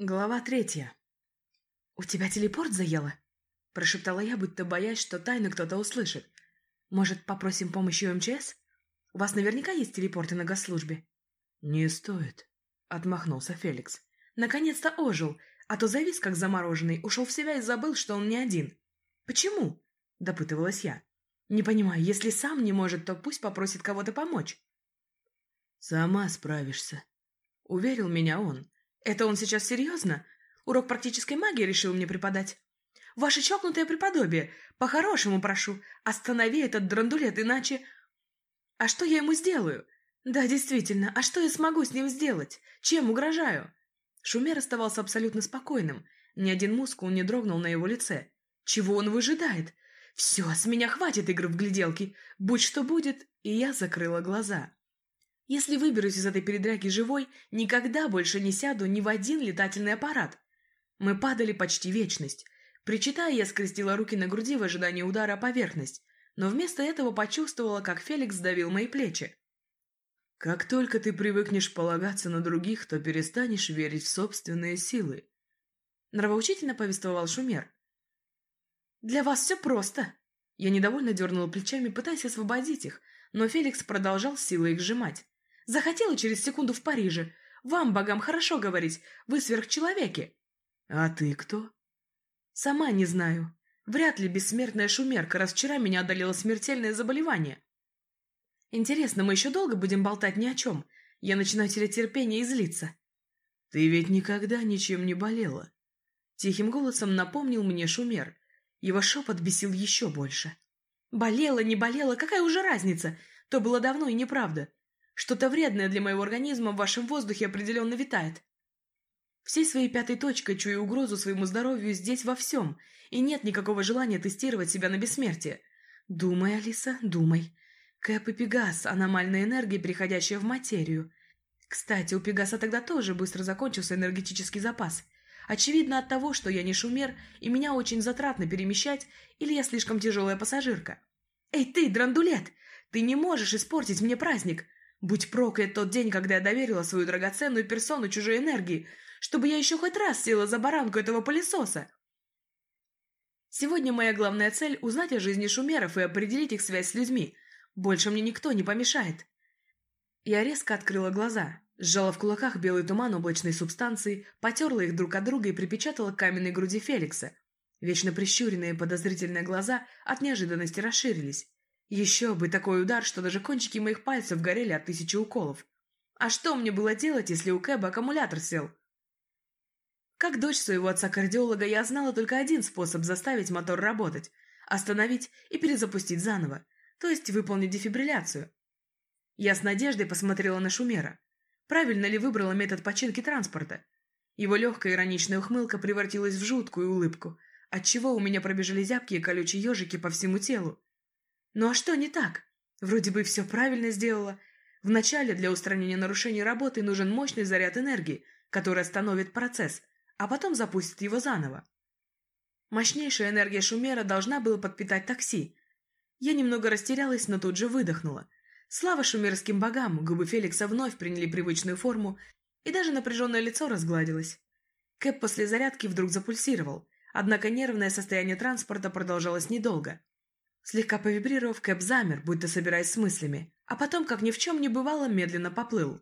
Глава третья. «У тебя телепорт заело?» – прошептала я, будто боясь, что тайну кто-то услышит. «Может, попросим помощи у МЧС? У вас наверняка есть телепорты на госслужбе?» «Не стоит», – отмахнулся Феликс. Наконец-то ожил, а то завис как замороженный, ушел в себя и забыл, что он не один. «Почему?» – допытывалась я. «Не понимаю, если сам не может, то пусть попросит кого-то помочь». «Сама справишься», – уверил меня он. Это он сейчас серьезно? Урок практической магии решил мне преподать? Ваше чокнутое преподобие, по-хорошему прошу, останови этот драндулет, иначе... А что я ему сделаю? Да, действительно, а что я смогу с ним сделать? Чем угрожаю? Шумер оставался абсолютно спокойным. Ни один мускул не дрогнул на его лице. Чего он выжидает? Все, с меня хватит игр в гляделки. Будь что будет, и я закрыла глаза. Если выберусь из этой передряги живой, никогда больше не сяду ни в один летательный аппарат. Мы падали почти вечность. Причитая, я скрестила руки на груди в ожидании удара о поверхность, но вместо этого почувствовала, как Феликс сдавил мои плечи. «Как только ты привыкнешь полагаться на других, то перестанешь верить в собственные силы», — нравоучительно повествовал Шумер. «Для вас все просто». Я недовольно дернула плечами, пытаясь освободить их, но Феликс продолжал силой их сжимать. Захотела через секунду в Париже. Вам, богам, хорошо говорить. Вы сверхчеловеки. А ты кто? Сама не знаю. Вряд ли бессмертная шумерка, раз вчера меня одолело смертельное заболевание. Интересно, мы еще долго будем болтать ни о чем? Я начинаю терять терпение и злиться. Ты ведь никогда ничем не болела. Тихим голосом напомнил мне шумер. Его шепот бесил еще больше. Болела, не болела, какая уже разница? То было давно и неправда. Что-то вредное для моего организма в вашем воздухе определенно витает. Всей своей пятой точкой чую угрозу своему здоровью здесь во всем, и нет никакого желания тестировать себя на бессмертие. Думай, Алиса, думай. Кэп и Пегас – аномальная энергия, переходящая в материю. Кстати, у Пегаса тогда тоже быстро закончился энергетический запас. Очевидно от того, что я не шумер, и меня очень затратно перемещать, или я слишком тяжелая пассажирка. «Эй ты, драндулет! Ты не можешь испортить мне праздник! Будь проклят тот день, когда я доверила свою драгоценную персону чужой энергии, чтобы я еще хоть раз села за баранку этого пылесоса. Сегодня моя главная цель – узнать о жизни шумеров и определить их связь с людьми. Больше мне никто не помешает. Я резко открыла глаза, сжала в кулаках белый туман облачной субстанции, потерла их друг от друга и припечатала к каменной груди Феликса. Вечно прищуренные подозрительные глаза от неожиданности расширились. Еще бы такой удар, что даже кончики моих пальцев горели от тысячи уколов. А что мне было делать, если у Кэба аккумулятор сел? Как дочь своего отца-кардиолога, я знала только один способ заставить мотор работать – остановить и перезапустить заново, то есть выполнить дефибрилляцию. Я с надеждой посмотрела на Шумера. Правильно ли выбрала метод починки транспорта? Его легкая ироничная ухмылка превратилась в жуткую улыбку, отчего у меня пробежали зябкие колючие ежики по всему телу. Ну а что не так? Вроде бы все правильно сделала. Вначале для устранения нарушений работы нужен мощный заряд энергии, который остановит процесс, а потом запустит его заново. Мощнейшая энергия Шумера должна была подпитать такси. Я немного растерялась, но тут же выдохнула. Слава шумерским богам, губы Феликса вновь приняли привычную форму, и даже напряженное лицо разгладилось. Кэп после зарядки вдруг запульсировал, однако нервное состояние транспорта продолжалось недолго. Слегка повибрировав, Кэп замер, будто собираясь с мыслями, а потом, как ни в чем не бывало, медленно поплыл.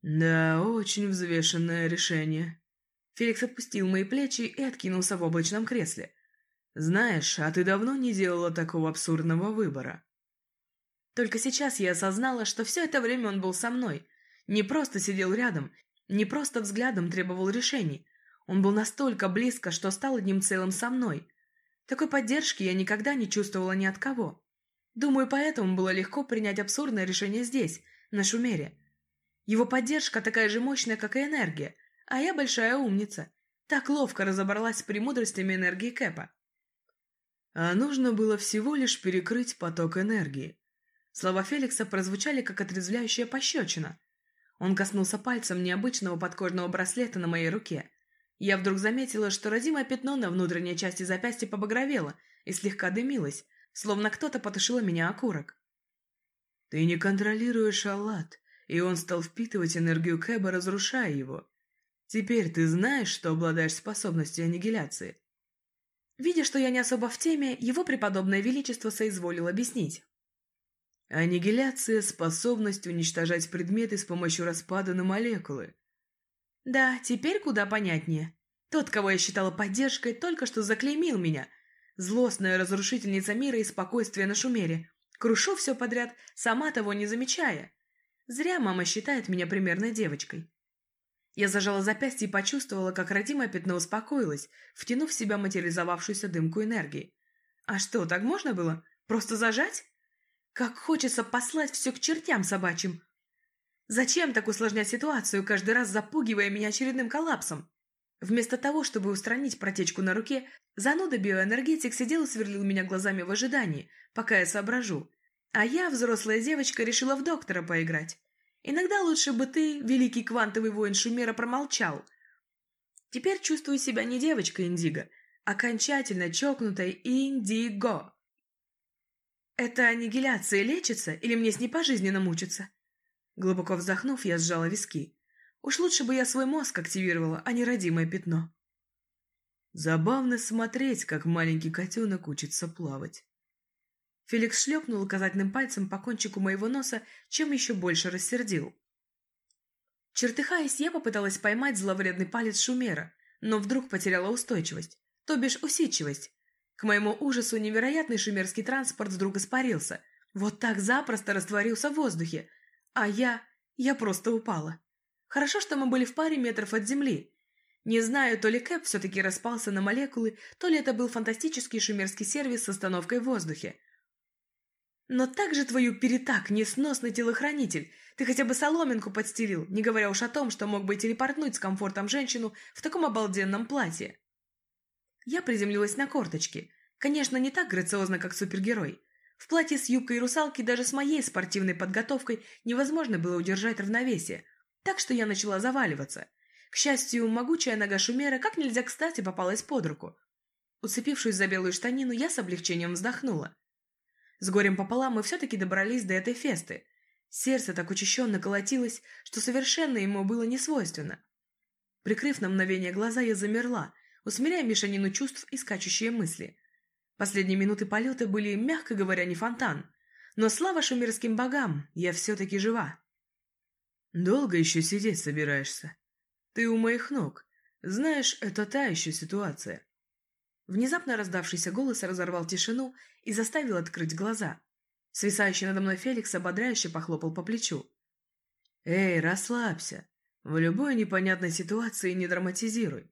«Да, очень взвешенное решение». Феликс отпустил мои плечи и откинулся в облачном кресле. «Знаешь, а ты давно не делала такого абсурдного выбора?» Только сейчас я осознала, что все это время он был со мной. Не просто сидел рядом, не просто взглядом требовал решений. Он был настолько близко, что стал одним целым со мной. Такой поддержки я никогда не чувствовала ни от кого. Думаю, поэтому было легко принять абсурдное решение здесь, на Шумере. Его поддержка такая же мощная, как и энергия, а я большая умница. Так ловко разобралась с премудростями энергии Кэпа. А нужно было всего лишь перекрыть поток энергии. Слова Феликса прозвучали, как отрезвляющая пощечина. Он коснулся пальцем необычного подкожного браслета на моей руке. Я вдруг заметила, что родимое пятно на внутренней части запястья побагровело и слегка дымилось, словно кто-то потушил меня окурок. «Ты не контролируешь Аллат, и он стал впитывать энергию Кэба, разрушая его», — Теперь ты знаешь, что обладаешь способностью аннигиляции. Видя, что я не особо в теме, его преподобное величество соизволил объяснить. Аннигиляция – способность уничтожать предметы с помощью распада на молекулы. Да, теперь куда понятнее. Тот, кого я считала поддержкой, только что заклеймил меня. Злостная разрушительница мира и спокойствия на шумере. Крушу все подряд, сама того не замечая. Зря мама считает меня примерной девочкой. Я зажала запястье и почувствовала, как родимое пятно успокоилось, втянув в себя материализовавшуюся дымку энергии. А что, так можно было? Просто зажать? Как хочется послать все к чертям собачьим. Зачем так усложнять ситуацию, каждый раз запугивая меня очередным коллапсом? Вместо того, чтобы устранить протечку на руке, зануда биоэнергетик сидел и сверлил меня глазами в ожидании, пока я соображу. А я, взрослая девочка, решила в доктора поиграть. Иногда лучше бы ты, великий квантовый воин Шумера, промолчал. Теперь чувствую себя не девочкой Индиго, а окончательно чокнутой Индиго. «Это аннигиляция лечится или мне с ней пожизненно мучиться?» Глубоко вздохнув, я сжала виски. Уж лучше бы я свой мозг активировала, а не родимое пятно. Забавно смотреть, как маленький котенок учится плавать. Феликс шлепнул указательным пальцем по кончику моего носа, чем еще больше рассердил. Чертыхаясь, я попыталась поймать зловредный палец Шумера, но вдруг потеряла устойчивость, то бишь усидчивость, к моему ужасу невероятный шумерский транспорт вдруг испарился. Вот так запросто растворился в воздухе. А я... я просто упала. Хорошо, что мы были в паре метров от земли. Не знаю, то ли Кэп все-таки распался на молекулы, то ли это был фантастический шумерский сервис с остановкой в воздухе. Но так же твою перетак, несносный телохранитель. Ты хотя бы соломинку подстелил, не говоря уж о том, что мог бы телепортнуть с комфортом женщину в таком обалденном платье. Я приземлилась на корточки. Конечно, не так грациозно, как супергерой. В платье с юбкой русалки даже с моей спортивной подготовкой невозможно было удержать равновесие, так что я начала заваливаться. К счастью, могучая нога Шумера как нельзя кстати попалась под руку. Уцепившись за белую штанину, я с облегчением вздохнула. С горем пополам мы все-таки добрались до этой фесты. Сердце так учащенно колотилось, что совершенно ему было несвойственно. Прикрыв на мгновение глаза, я замерла, усмиряя мешанину чувств и скачущие мысли. Последние минуты полета были, мягко говоря, не фонтан. Но слава шумерским богам, я все-таки жива. Долго еще сидеть собираешься? Ты у моих ног. Знаешь, это та еще ситуация. Внезапно раздавшийся голос разорвал тишину и заставил открыть глаза. Свисающий надо мной Феликс ободряюще похлопал по плечу. «Эй, расслабься. В любой непонятной ситуации не драматизируй.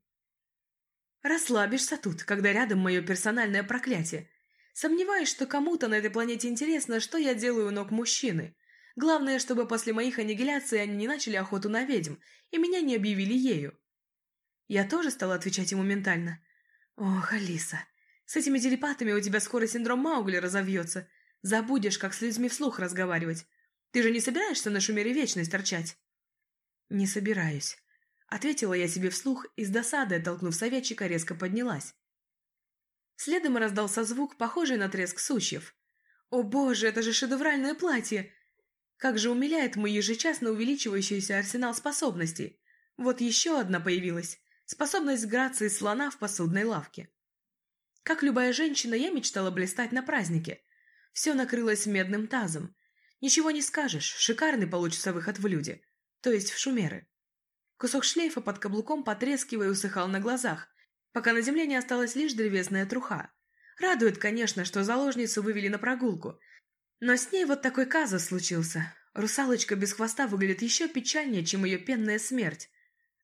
Расслабишься тут, когда рядом мое персональное проклятие. Сомневаюсь, что кому-то на этой планете интересно, что я делаю у ног мужчины. Главное, чтобы после моих аннигиляций они не начали охоту на ведьм, и меня не объявили ею. Я тоже стала отвечать ему ментально. Ох, Алиса, с этими телепатами у тебя скоро синдром Маугли разовьется. Забудешь, как с людьми вслух разговаривать. Ты же не собираешься на шумере вечность торчать? Не собираюсь. Ответила я себе вслух и с досадой, оттолкнув советчика, резко поднялась. Следом раздался звук, похожий на треск сучьев. «О боже, это же шедевральное платье!» Как же умиляет мой ежечасно увеличивающийся арсенал способностей. Вот еще одна появилась. Способность грации слона в посудной лавке. Как любая женщина, я мечтала блистать на празднике. Все накрылось медным тазом. Ничего не скажешь, шикарный получится выход в люди. То есть в шумеры. Кусок шлейфа под каблуком, потрескивая, усыхал на глазах, пока на земле не осталась лишь древесная труха. Радует, конечно, что заложницу вывели на прогулку. Но с ней вот такой казус случился. Русалочка без хвоста выглядит еще печальнее, чем ее пенная смерть.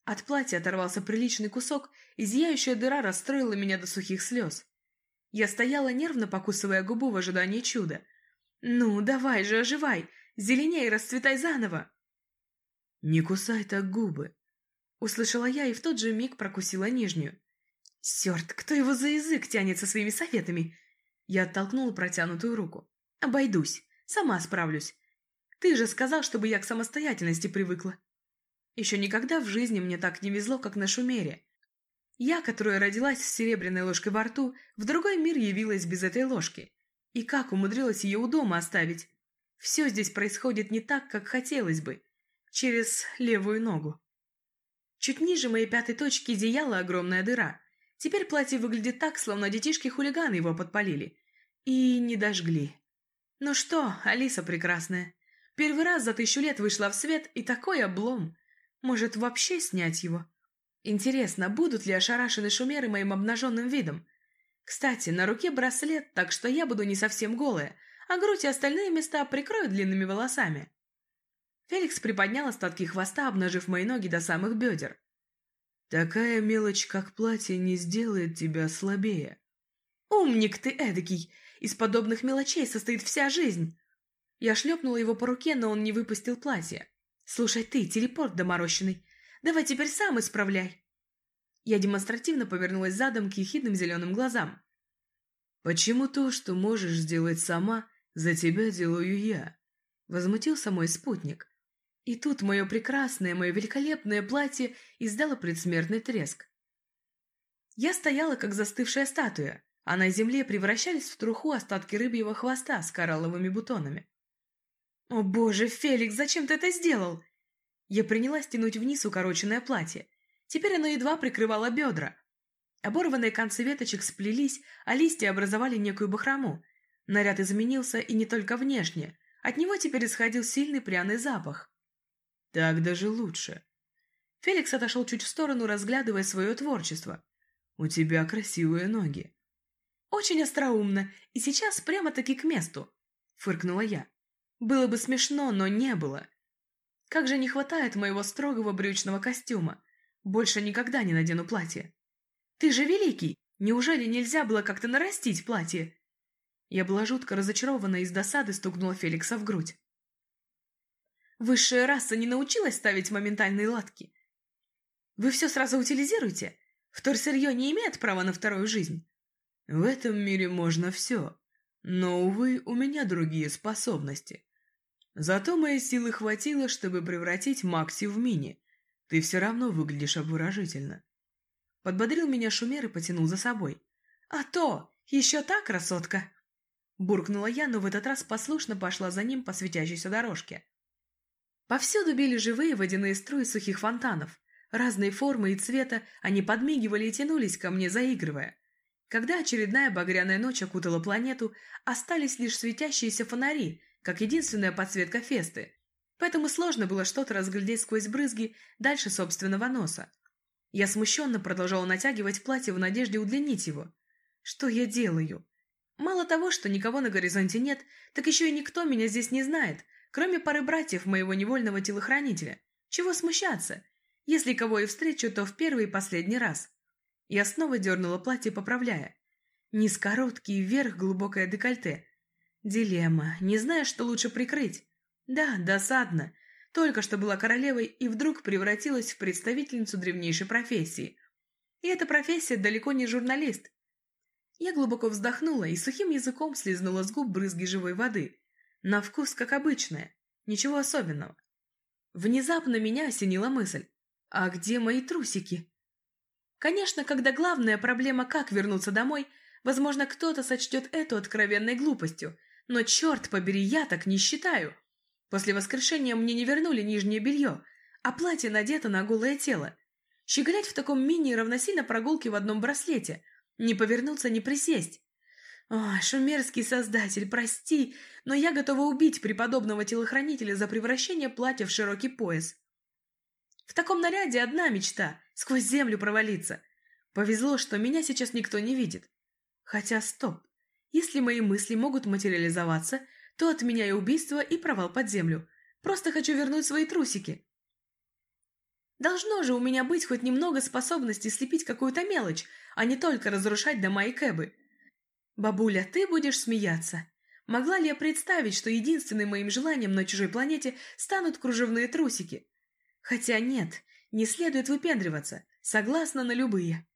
От платья оторвался приличный кусок, и зияющая дыра расстроила меня до сухих слез. Я стояла, нервно покусывая губу в ожидании чуда. «Ну, давай же, оживай! Зеленей, расцветай заново!» «Не кусай так губы!» Услышала я и в тот же миг прокусила нижнюю. Сёрт, кто его за язык тянет со своими советами? Я оттолкнула протянутую руку. Обойдусь, сама справлюсь. Ты же сказал, чтобы я к самостоятельности привыкла. Еще никогда в жизни мне так не везло, как на Шумере. Я, которая родилась с серебряной ложкой во рту, в другой мир явилась без этой ложки. И как умудрилась ее у дома оставить? Все здесь происходит не так, как хотелось бы. Через левую ногу. Чуть ниже моей пятой точки зияла огромная дыра. Теперь платье выглядит так, словно детишки-хулиганы его подпалили. И не дожгли. Ну что, Алиса прекрасная. Первый раз за тысячу лет вышла в свет, и такой облом. Может, вообще снять его? Интересно, будут ли ошарашены шумеры моим обнаженным видом? Кстати, на руке браслет, так что я буду не совсем голая, а грудь и остальные места прикрою длинными волосами. Феликс приподнял остатки хвоста, обнажив мои ноги до самых бедер. «Такая мелочь, как платье, не сделает тебя слабее». «Умник ты эдакий! Из подобных мелочей состоит вся жизнь!» Я шлепнула его по руке, но он не выпустил платье. «Слушай ты, телепорт доморощенный, давай теперь сам исправляй!» Я демонстративно повернулась задом к ехидным зеленым глазам. «Почему то, что можешь сделать сама, за тебя делаю я?» Возмутился мой спутник. И тут мое прекрасное, мое великолепное платье издало предсмертный треск. Я стояла, как застывшая статуя, а на земле превращались в труху остатки рыбьего хвоста с коралловыми бутонами. «О боже, Феликс, зачем ты это сделал?» Я принялась тянуть вниз укороченное платье. Теперь оно едва прикрывало бедра. Оборванные концы веточек сплелись, а листья образовали некую бахрому. Наряд изменился и не только внешне. От него теперь исходил сильный пряный запах. Так даже лучше. Феликс отошел чуть в сторону, разглядывая свое творчество. У тебя красивые ноги. Очень остроумно, и сейчас прямо-таки к месту, фыркнула я. Было бы смешно, но не было. Как же не хватает моего строгого брючного костюма. Больше никогда не надену платье. Ты же великий! Неужели нельзя было как-то нарастить платье? Я была жутко разочарована и с досады стукнула Феликса в грудь. Высшая раса не научилась ставить моментальные латки. Вы все сразу утилизируете? Вторсырье не имеет права на вторую жизнь. В этом мире можно все. Но, увы, у меня другие способности. Зато моей силы хватило, чтобы превратить Макси в мини. Ты все равно выглядишь обворожительно. Подбодрил меня шумер и потянул за собой. А то! Еще та красотка! Буркнула я, но в этот раз послушно пошла за ним по светящейся дорожке. Повсюду били живые водяные струи сухих фонтанов. Разные формы и цвета они подмигивали и тянулись ко мне, заигрывая. Когда очередная багряная ночь окутала планету, остались лишь светящиеся фонари, как единственная подсветка фесты. Поэтому сложно было что-то разглядеть сквозь брызги дальше собственного носа. Я смущенно продолжала натягивать платье в надежде удлинить его. Что я делаю? Мало того, что никого на горизонте нет, так еще и никто меня здесь не знает, Кроме пары братьев моего невольного телохранителя. Чего смущаться? Если кого и встречу, то в первый и последний раз. Я снова дернула платье, поправляя. Низ короткий, вверх глубокое декольте. Дилемма. Не знаю, что лучше прикрыть. Да, досадно. Только что была королевой и вдруг превратилась в представительницу древнейшей профессии. И эта профессия далеко не журналист. Я глубоко вздохнула и сухим языком слизнула с губ брызги живой воды. На вкус, как обычное. Ничего особенного. Внезапно меня осенила мысль. А где мои трусики? Конечно, когда главная проблема, как вернуться домой, возможно, кто-то сочтет эту откровенной глупостью, но черт побери, я так не считаю. После воскрешения мне не вернули нижнее белье, а платье надето на голое тело. Щеголять в таком мини равносильно прогулке в одном браслете. Не повернуться, не присесть. Ой, шумерский создатель, прости, но я готова убить преподобного телохранителя за превращение платья в широкий пояс. В таком наряде одна мечта — сквозь землю провалиться. Повезло, что меня сейчас никто не видит. Хотя стоп. Если мои мысли могут материализоваться, то от меня и убийство, и провал под землю. Просто хочу вернуть свои трусики. Должно же у меня быть хоть немного способности слепить какую-то мелочь, а не только разрушать дома и кэбы. «Бабуля, ты будешь смеяться. Могла ли я представить, что единственным моим желанием на чужой планете станут кружевные трусики? Хотя нет, не следует выпендриваться, согласна на любые».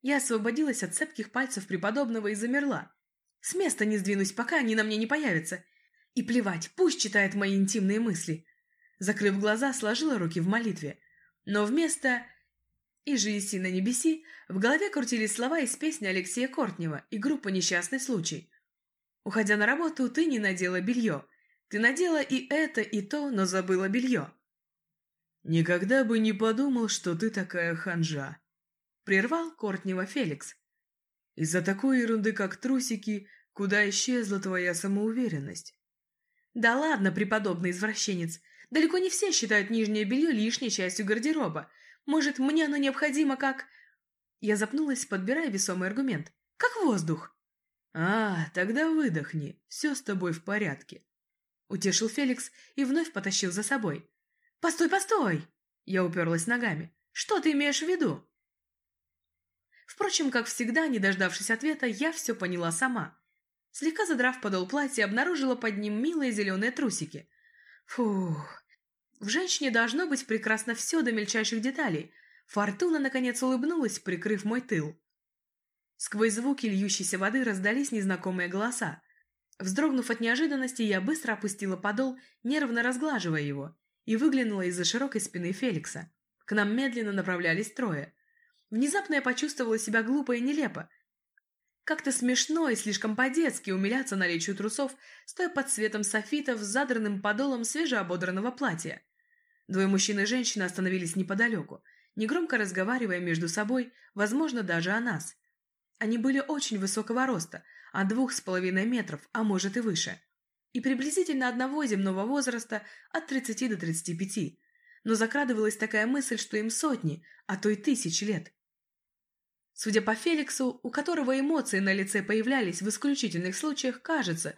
Я освободилась от цепких пальцев преподобного и замерла. С места не сдвинусь, пока они на мне не появятся. И плевать, пусть читает мои интимные мысли. Закрыв глаза, сложила руки в молитве. Но вместо и же иси на небеси, в голове крутились слова из песни Алексея Кортнева и группа «Несчастный случай». Уходя на работу, ты не надела белье. Ты надела и это, и то, но забыла белье. Никогда бы не подумал, что ты такая ханжа. Прервал Кортнева Феликс. Из-за такой ерунды, как трусики, куда исчезла твоя самоуверенность? Да ладно, преподобный извращенец. Далеко не все считают нижнее белье лишней частью гардероба. Может, мне оно необходимо как... Я запнулась, подбирая весомый аргумент. Как воздух. А, тогда выдохни. Все с тобой в порядке. Утешил Феликс и вновь потащил за собой. Постой, постой! Я уперлась ногами. Что ты имеешь в виду? Впрочем, как всегда, не дождавшись ответа, я все поняла сама. Слегка задрав подол платья, обнаружила под ним милые зеленые трусики. Фух. В женщине должно быть прекрасно все до мельчайших деталей. Фортуна, наконец, улыбнулась, прикрыв мой тыл. Сквозь звуки льющейся воды раздались незнакомые голоса. Вздрогнув от неожиданности, я быстро опустила подол, нервно разглаживая его, и выглянула из-за широкой спины Феликса. К нам медленно направлялись трое. Внезапно я почувствовала себя глупо и нелепо. Как-то смешно и слишком по-детски умиляться наличию трусов, стоя под светом софитов с задранным подолом свежеободранного платья. Двое мужчин и женщина остановились неподалеку, негромко разговаривая между собой, возможно, даже о нас. Они были очень высокого роста, от двух с половиной метров, а может и выше, и приблизительно одного земного возраста от 30 до 35, но закрадывалась такая мысль, что им сотни, а то и тысячи лет. Судя по Феликсу, у которого эмоции на лице появлялись в исключительных случаях, кажется,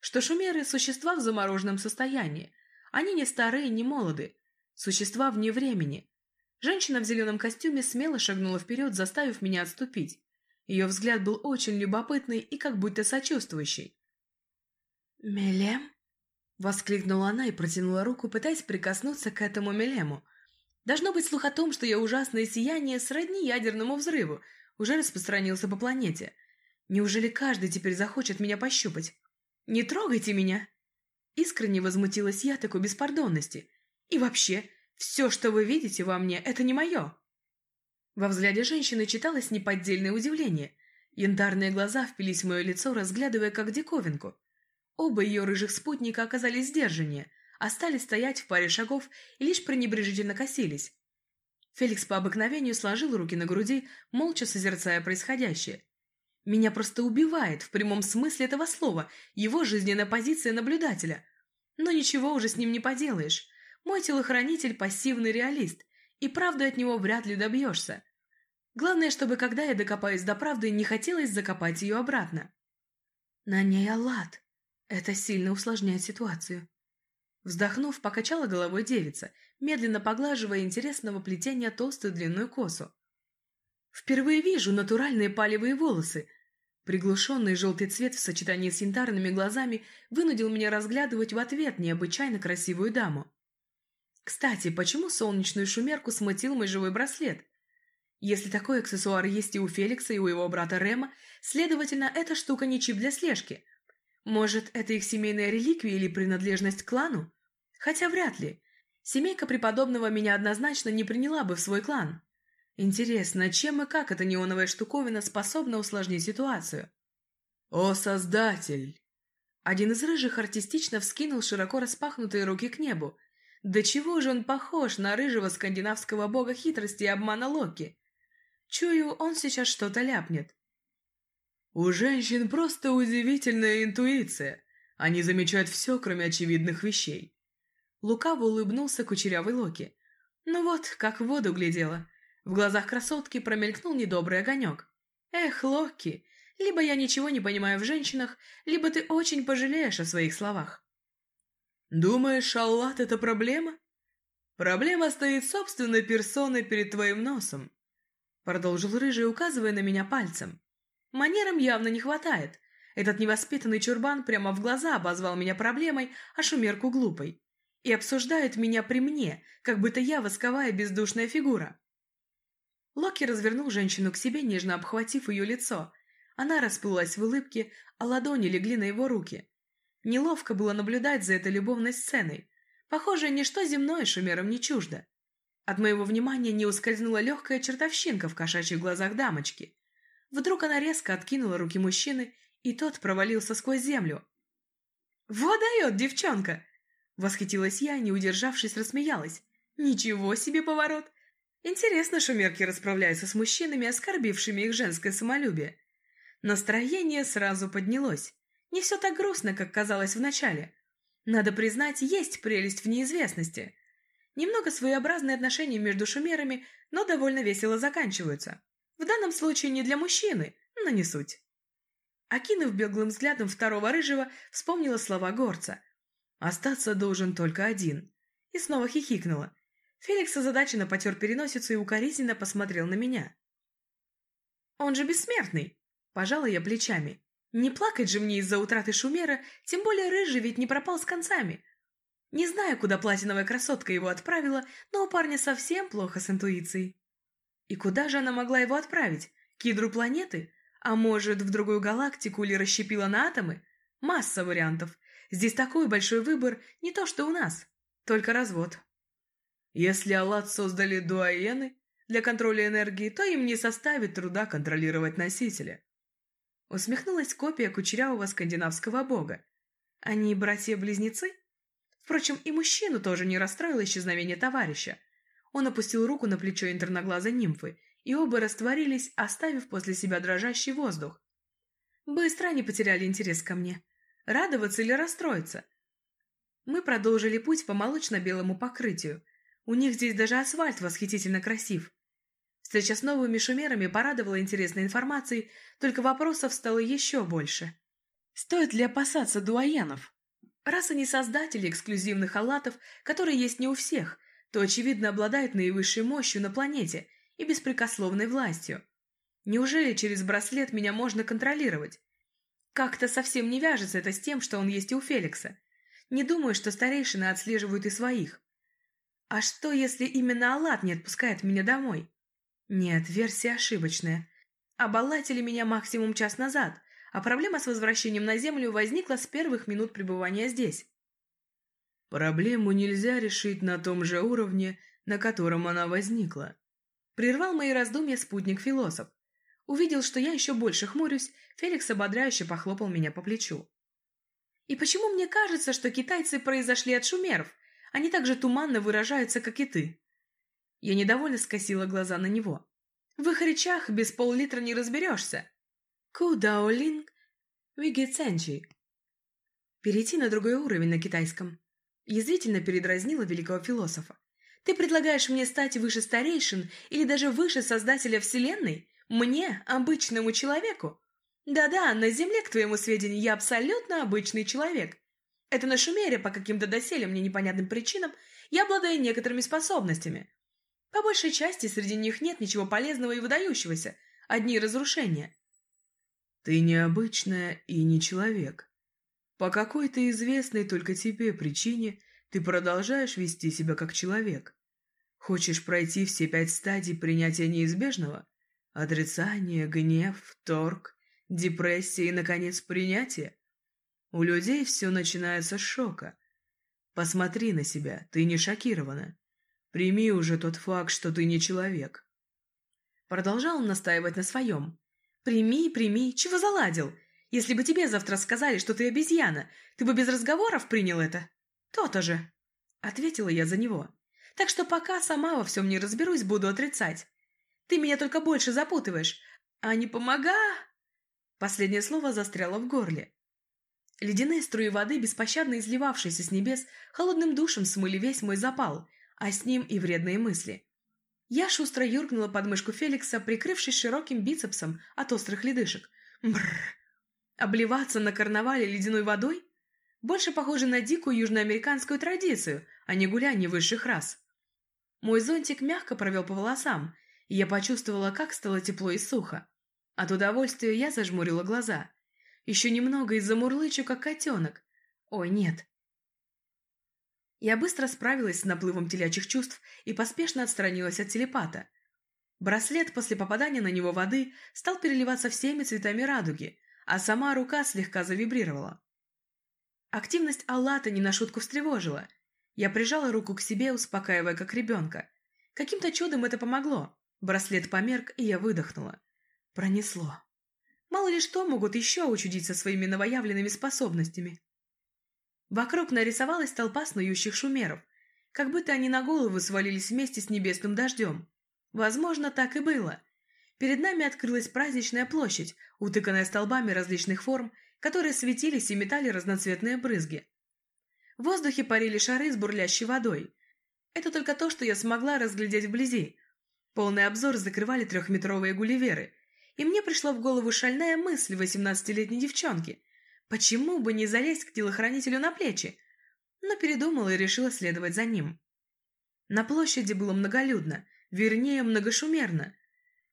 что шумеры – существа в замороженном состоянии. Они не старые, не молоды. Существа вне времени. Женщина в зеленом костюме смело шагнула вперед, заставив меня отступить. Ее взгляд был очень любопытный и как будто сочувствующий. «Мелем?» — воскликнула она и протянула руку, пытаясь прикоснуться к этому Мелему. Должно быть, слух о том, что я ужасное сияние сродни ядерному взрыву, уже распространился по планете. Неужели каждый теперь захочет меня пощупать? Не трогайте меня! Искренне возмутилась я такой беспардонности. И вообще, все, что вы видите во мне, это не мое. Во взгляде женщины читалось неподдельное удивление. Янтарные глаза впились в мое лицо, разглядывая как диковинку. Оба ее рыжих спутника оказались сдержаннее – остались стоять в паре шагов и лишь пренебрежительно косились. Феликс по обыкновению сложил руки на груди, молча созерцая происходящее. Меня просто убивает в прямом смысле этого слова его жизненная позиция наблюдателя. Но ничего уже с ним не поделаешь. Мой телохранитель – пассивный реалист, и правду от него вряд ли добьешься. Главное, чтобы, когда я докопаюсь до правды, не хотелось закопать ее обратно. На ней Аллат. Это сильно усложняет ситуацию. Вздохнув, покачала головой девица, медленно поглаживая интересного плетения толстую длинную косу. «Впервые вижу натуральные палевые волосы!» Приглушенный желтый цвет в сочетании с янтарными глазами вынудил меня разглядывать в ответ необычайно красивую даму. Кстати, почему солнечную шумерку смутил мой живой браслет? Если такой аксессуар есть и у Феликса, и у его брата Рема, следовательно, эта штука не чип для слежки. Может, это их семейная реликвия или принадлежность к клану? Хотя вряд ли. Семейка преподобного меня однозначно не приняла бы в свой клан. Интересно, чем и как эта неоновая штуковина способна усложнить ситуацию? «О, Создатель!» Один из рыжих артистично вскинул широко распахнутые руки к небу. Да чего же он похож на рыжего скандинавского бога хитрости и обмана Локи? Чую, он сейчас что-то ляпнет. У женщин просто удивительная интуиция. Они замечают все, кроме очевидных вещей. Лукаво улыбнулся кучерявый Локи. Ну вот, как в воду глядела. В глазах красотки промелькнул недобрый огонек. Эх, Локи, либо я ничего не понимаю в женщинах, либо ты очень пожалеешь о своих словах. Думаешь, Аллат — это проблема? Проблема стоит собственной персоной перед твоим носом. Продолжил Рыжий, указывая на меня пальцем. Манерам явно не хватает. Этот невоспитанный чурбан прямо в глаза обозвал меня проблемой, а шумерку глупой. И обсуждают меня при мне, как будто я восковая бездушная фигура. Локи развернул женщину к себе, нежно обхватив ее лицо. Она расплылась в улыбке, а ладони легли на его руки. Неловко было наблюдать за этой любовной сценой. Похоже, ничто земное шумерам не чуждо. От моего внимания не ускользнула легкая чертовщинка в кошачьих глазах дамочки. Вдруг она резко откинула руки мужчины, и тот провалился сквозь землю. «Вот дает девчонка!» Восхитилась я, не удержавшись, рассмеялась. Ничего себе поворот! Интересно шумерки расправляются с мужчинами, оскорбившими их женское самолюбие. Настроение сразу поднялось. Не все так грустно, как казалось вначале. Надо признать, есть прелесть в неизвестности. Немного своеобразные отношения между шумерами, но довольно весело заканчиваются. В данном случае не для мужчины, но не суть. Окинув беглым взглядом второго рыжего, вспомнила слова горца. «Остаться должен только один». И снова хихикнула. Феликс озадаченно потер переносицу и укоризненно посмотрел на меня. «Он же бессмертный!» Пожала я плечами. Не плакать же мне из-за утраты Шумера, тем более Рыжий ведь не пропал с концами. Не знаю, куда платиновая красотка его отправила, но у парня совсем плохо с интуицией. И куда же она могла его отправить? К ядру планеты? А может, в другую галактику или расщепила на атомы? Масса вариантов. Здесь такой большой выбор, не то что у нас. Только развод. Если Аллат создали дуаены для контроля энергии, то им не составит труда контролировать носителя. Усмехнулась копия кучерявого скандинавского бога. Они братья-близнецы? Впрочем, и мужчину тоже не расстроило исчезновение товарища. Он опустил руку на плечо интерноглазой нимфы, и оба растворились, оставив после себя дрожащий воздух. Быстро они потеряли интерес ко мне. Радоваться или расстроиться? Мы продолжили путь по молочно-белому покрытию, у них здесь даже асфальт восхитительно красив. Встреча с новыми шумерами порадовала интересной информацией, только вопросов стало еще больше. Стоит ли опасаться дуаенов? Раз они создатели эксклюзивных халатов, которые есть не у всех, то, очевидно, обладают наивысшей мощью на планете и беспрекословной властью. Неужели через браслет меня можно контролировать? Как-то совсем не вяжется это с тем, что он есть и у Феликса. Не думаю, что старейшины отслеживают и своих. А что, если именно Аллат не отпускает меня домой? Нет, версия ошибочная. Обалатили меня максимум час назад, а проблема с возвращением на Землю возникла с первых минут пребывания здесь. Проблему нельзя решить на том же уровне, на котором она возникла. Прервал мои раздумья спутник-философ. Увидел, что я еще больше хмурюсь, Феликс ободряюще похлопал меня по плечу. И почему мне кажется, что китайцы произошли от шумеров, они так же туманно выражаются, как и ты. Я недовольно скосила глаза на него. В их речах без пол-литра не разберешься. Кудаолинг Вигеценчи. Перейти на другой уровень на китайском. Язвительно передразнила великого философа. Ты предлагаешь мне стать выше старейшин или даже выше создателя Вселенной? Мне, обычному человеку? Да-да, на Земле, к твоему сведению, я абсолютно обычный человек. Это на Шумере по каким-то доселе мне непонятным причинам я обладаю некоторыми способностями. По большей части среди них нет ничего полезного и выдающегося, одни разрушения. Ты необычная и не человек. По какой-то известной только тебе причине ты продолжаешь вести себя как человек. Хочешь пройти все пять стадий принятия неизбежного? Отрицание, гнев, торг, депрессия и, наконец, принятие? У людей все начинается с шока. Посмотри на себя, ты не шокирована. Прими уже тот факт, что ты не человек. Продолжал он настаивать на своем. Прими, прими, чего заладил? Если бы тебе завтра сказали, что ты обезьяна, ты бы без разговоров принял это? То-то же. Ответила я за него. Так что пока сама во всем не разберусь, буду отрицать. Ты меня только больше запутываешь. А не помога... Последнее слово застряло в горле. Ледяные струи воды, беспощадно изливавшиеся с небес, холодным душем смыли весь мой запал, а с ним и вредные мысли. Я шустро юркнула под мышку Феликса, прикрывшись широким бицепсом от острых ледышек. Бррр! Обливаться на карнавале ледяной водой? Больше похоже на дикую южноамериканскую традицию, а не гуляние высших рас. Мой зонтик мягко провел по волосам, и я почувствовала, как стало тепло и сухо. От удовольствия я зажмурила глаза – еще немного и замурлычу, как котенок. Ой, нет. Я быстро справилась с наплывом телячьих чувств и поспешно отстранилась от телепата. Браслет после попадания на него воды стал переливаться всеми цветами радуги, а сама рука слегка завибрировала. Активность Аллата не на шутку встревожила. Я прижала руку к себе, успокаивая как ребенка. Каким-то чудом это помогло. Браслет померк, и я выдохнула. Пронесло. Мало ли что могут еще учудить со своими новоявленными способностями. Вокруг нарисовалась толпа снующих шумеров. как будто они на голову свалились вместе с небесным дождем. Возможно, так и было. Перед нами открылась праздничная площадь, утыканная столбами различных форм, которые светились и метали разноцветные брызги. В воздухе парили шары с бурлящей водой. Это только то, что я смогла разглядеть вблизи. Полный обзор закрывали трехметровые гулливеры, и мне пришла в голову шальная мысль восемнадцатилетней девчонки. Почему бы не залезть к телохранителю на плечи? Но передумала и решила следовать за ним. На площади было многолюдно, вернее, многошумерно.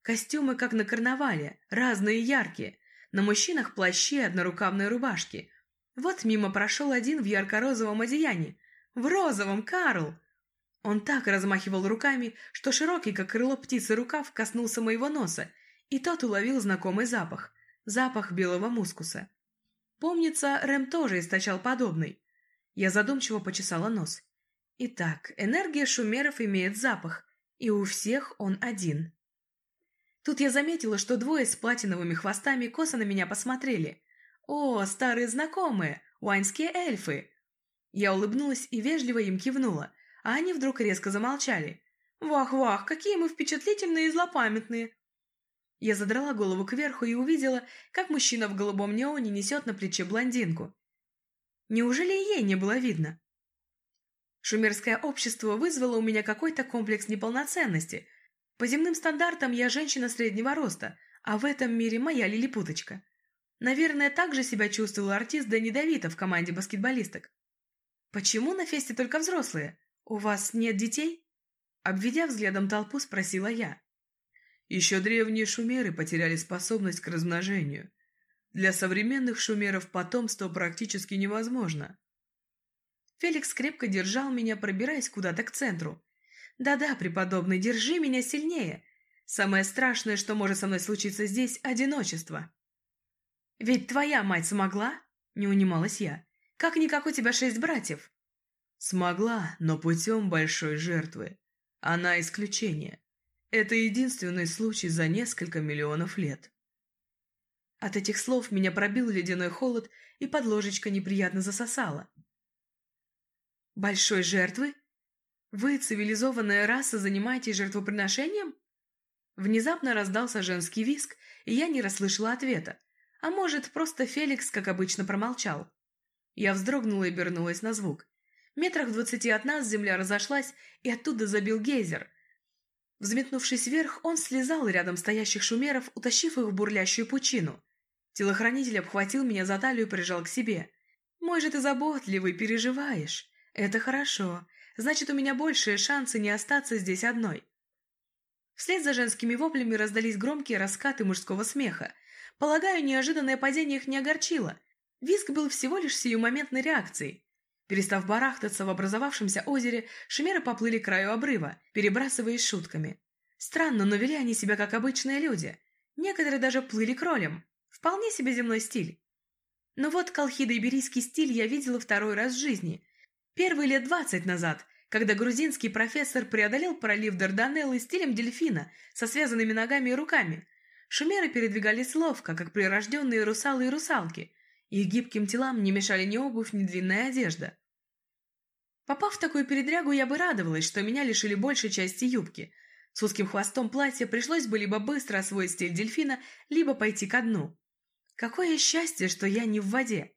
Костюмы, как на карнавале, разные яркие. На мужчинах плащи и однорукавные рубашки. Вот мимо прошел один в ярко-розовом одеянии. В розовом, Карл! Он так размахивал руками, что широкий, как крыло птицы, рукав коснулся моего носа, и тот уловил знакомый запах. Запах белого мускуса. Помнится, Рэм тоже источал подобный. Я задумчиво почесала нос. Итак, энергия шумеров имеет запах, и у всех он один. Тут я заметила, что двое с платиновыми хвостами косо на меня посмотрели. «О, старые знакомые! Уайнские эльфы!» Я улыбнулась и вежливо им кивнула, а они вдруг резко замолчали. «Вах-вах, какие мы впечатлительные и злопамятные!» Я задрала голову кверху и увидела, как мужчина в голубом неоне несет на плече блондинку. Неужели ей не было видно? Шумерское общество вызвало у меня какой-то комплекс неполноценности. По земным стандартам я женщина среднего роста, а в этом мире моя лилипуточка. Наверное, так же себя чувствовал артист Дэнни Давида в команде баскетболисток. «Почему на фесте только взрослые? У вас нет детей?» Обведя взглядом толпу, спросила я. Еще древние шумеры потеряли способность к размножению. Для современных шумеров потомство практически невозможно. Феликс крепко держал меня, пробираясь куда-то к центру. «Да-да, преподобный, держи меня сильнее. Самое страшное, что может со мной случиться здесь – одиночество». «Ведь твоя мать смогла?» – не унималась я. «Как-никак у тебя шесть братьев». «Смогла, но путем большой жертвы. Она исключение. Это единственный случай за несколько миллионов лет». От этих слов меня пробил ледяной холод, и под ложечкой неприятно засосало. «Большой жертвы? Вы, цивилизованная раса, занимаетесь жертвоприношением?» Внезапно раздался женский виск, и я не расслышала ответа. А может, просто Феликс, как обычно, промолчал. Я вздрогнула и обернулась на звук. Метрах двадцати от нас земля разошлась, и оттуда забил гейзер. Взметнувшись вверх, он слезал рядом стоящих шумеров, утащив их в бурлящую пучину. Телохранитель обхватил меня за талию и прижал к себе. «Мой же ты заботливый, переживаешь. Это хорошо. Значит, у меня большие шансы не остаться здесь одной». Вслед за женскими воплями раздались громкие раскаты мужского смеха. Полагаю, неожиданное падение их не огорчило. Виск был всего лишь сиюмоментной реакцией. Перестав барахтаться в образовавшемся озере, шумеры поплыли к краю обрыва, перебрасываясь шутками. Странно, но вели они себя как обычные люди. Некоторые даже плыли кролем. Вполне себе земной стиль. Но вот колхидо-иберийский стиль я видела второй раз в жизни. Первый лет двадцать назад, когда грузинский профессор преодолел пролив Дарданеллы стилем дельфина со связанными ногами и руками. Шумеры передвигались ловко, как прирожденные русалы и русалки. Их гибким телам не мешали ни обувь, ни длинная одежда. Попав в такую передрягу, я бы радовалась, что меня лишили большей части юбки. С узким хвостом платья пришлось бы либо быстро освоить стиль дельфина, либо пойти ко дну. Какое счастье, что я не в воде.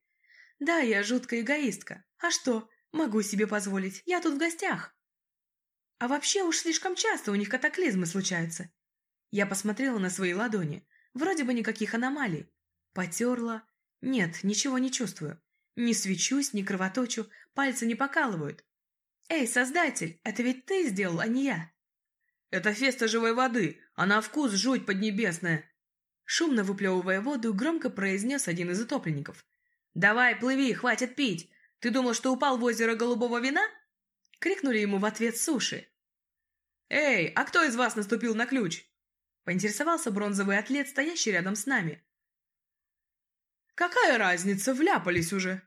Да, я жуткая эгоистка. А что, могу себе позволить, я тут в гостях. А вообще уж слишком часто у них катаклизмы случаются. Я посмотрела на свои ладони. Вроде бы никаких аномалий. Потерла. Нет, ничего не чувствую. Не свечусь, не кровоточу, пальцы не покалывают. Эй, создатель, это ведь ты сделал, а не я. Это феста живой воды, она вкус жуть поднебесная. Шумно выплевывая воду, громко произнес один из утопленников. «Давай, плыви, хватит пить! Ты думал, что упал в озеро голубого вина?» Крикнули ему в ответ суши. «Эй, а кто из вас наступил на ключ?» Поинтересовался бронзовый атлет, стоящий рядом с нами. «Какая разница, вляпались уже!»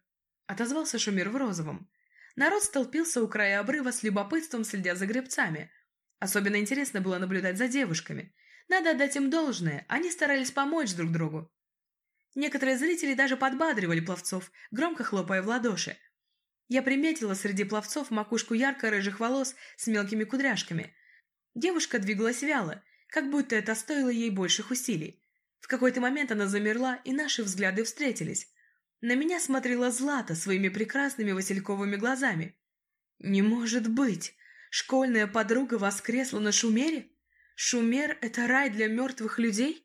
Отозвался Шумер в розовом. Народ столпился у края обрыва с любопытством, следя за гребцами. Особенно интересно было наблюдать за девушками – надо отдать им должное, они старались помочь друг другу. Некоторые зрители даже подбадривали пловцов, громко хлопая в ладоши. Я приметила среди пловцов макушку ярко-рыжих волос с мелкими кудряшками. Девушка двигалась вяло, как будто это стоило ей больших усилий. В какой-то момент она замерла, и наши взгляды встретились. На меня смотрела Злата своими прекрасными васильковыми глазами. «Не может быть! Школьная подруга воскресла на Шумере? Шумер — это рай для мертвых людей?»